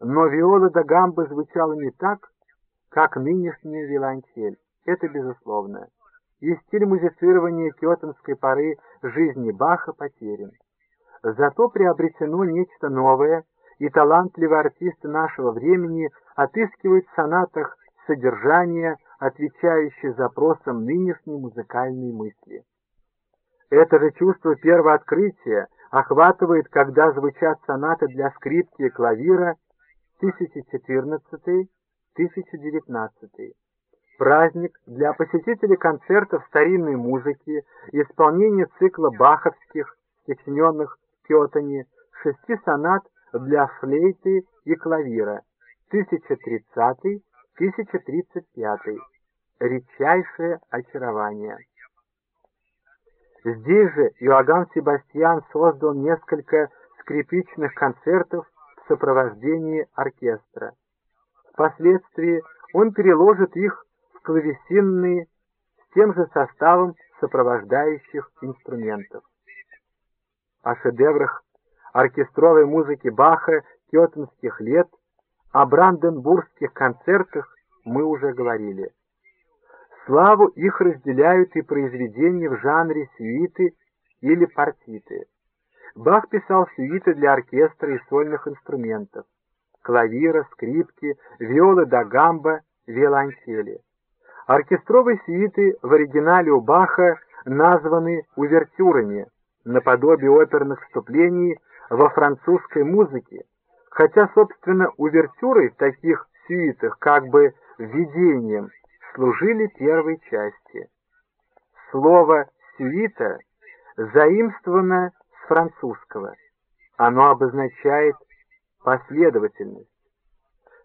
но виола да гамба звучала не так, как нынешняя виолончель. Это безусловно. И стиль музицирования кётенской поры жизни Баха потерян. Зато приобретено нечто новое, и талантливые артисты нашего времени отыскивают в сонатах содержание, отвечающее запросам нынешней музыкальной мысли. Это же чувство первооткрытия охватывает, когда звучат сонаты для скрипки и клавира 1014-1019. Праздник для посетителей концертов старинной музыки, исполнение цикла баховских, сочиненных в шести сонат для флейты и клавира 1030-1035. Редчайшее очарование. Здесь же Иоганн Себастьян создал несколько скрипичных концертов в сопровождении оркестра. Впоследствии он переложит их в клавесинные с тем же составом сопровождающих инструментов. О шедеврах оркестровой музыки Баха кетенских лет, о бранденбургских концертах мы уже говорили. Славу их разделяют и произведения в жанре сюиты или партиты. Бах писал сюиты для оркестра и сольных инструментов, клавира, скрипки, виолы да гамба, виолончели. Оркестровые сюиты в оригинале у Баха названы увертюрами, наподобие оперных вступлений во французской музыке, хотя, собственно, увертюры в таких сюитах как бы введением служили первой части. Слово «сюита» заимствовано французского. Оно обозначает последовательность.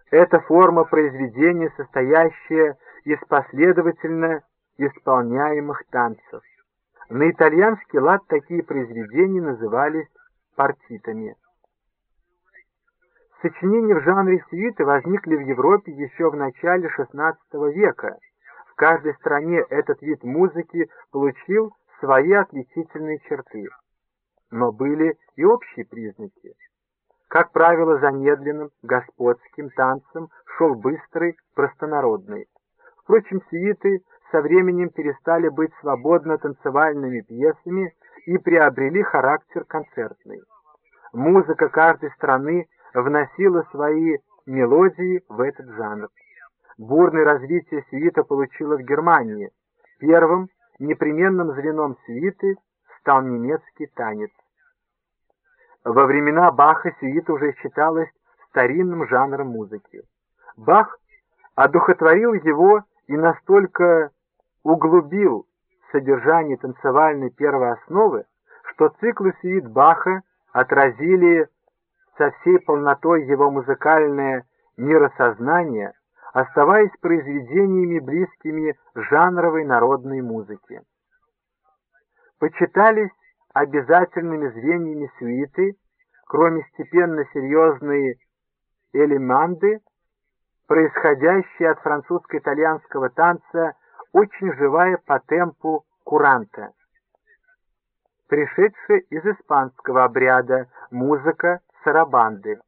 Это форма произведения, состоящая из последовательно исполняемых танцев. На итальянский лад такие произведения назывались партитами. Сочинения в жанре сюиты возникли в Европе еще в начале XVI века. В каждой стране этот вид музыки получил свои отличительные черты. Но были и общие признаки. Как правило, замедленным, господским танцем шел быстрый, простонародный. Впрочем, сюиты со временем перестали быть свободно танцевальными пьесами и приобрели характер концертный. Музыка каждой страны вносила свои мелодии в этот жанр. Бурное развитие сюита получило в Германии. Первым непременным звеном сюиты стал немецкий танец. Во времена Баха сюита уже считалась старинным жанром музыки. Бах одухотворил его и настолько углубил содержание танцевальной первоосновы, что циклы сюит Баха отразили со всей полнотой его музыкальное миросознание, оставаясь произведениями близкими жанровой народной музыке. Почитались обязательными звеньями сюиты, кроме степенно серьезной элеманды, происходящие от французско-итальянского танца, очень живая по темпу куранта. Пришедшая из испанского обряда музыка сарабанды,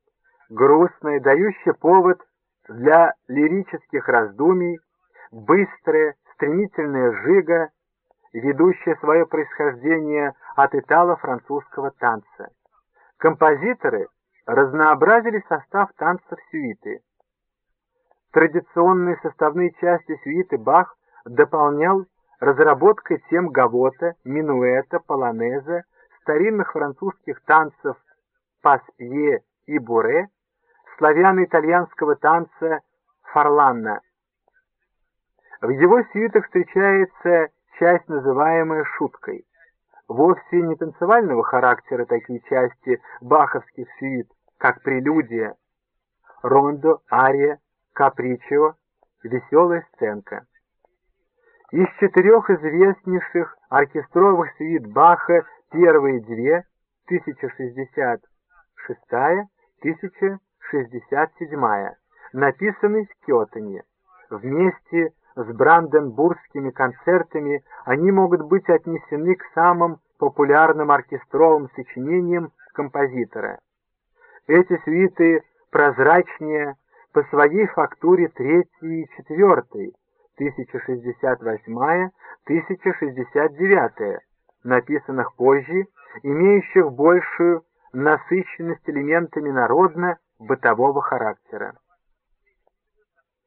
грустная, дающая повод для лирических раздумий, быстрая, стремительная жига, ведущая свое происхождение от итало-французского танца. Композиторы разнообразили состав танцев сюиты. Традиционные составные части сюиты Бах дополнял разработкой тем гавота, минуэта, полонеза, старинных французских танцев паспье и буре, славяно-итальянского танца фарланна. В его сюитах встречается часть, называемая шуткой. Вовсе не танцевального характера такие части баховских сюит, как прелюдия, рондо, ария, капричио, веселая сценка. Из четырех известнейших оркестровых сюит Баха первые две, 1060 шестая, 1067, написаны в Кётане. Вместе с бранденбургскими концертами они могут быть отнесены к самым популярным оркестровым сочинениям композитора. Эти свиты прозрачнее по своей фактуре третий и четвертый, 1068-1069, написанных позже, имеющих большую насыщенность элементами народно-бытового характера.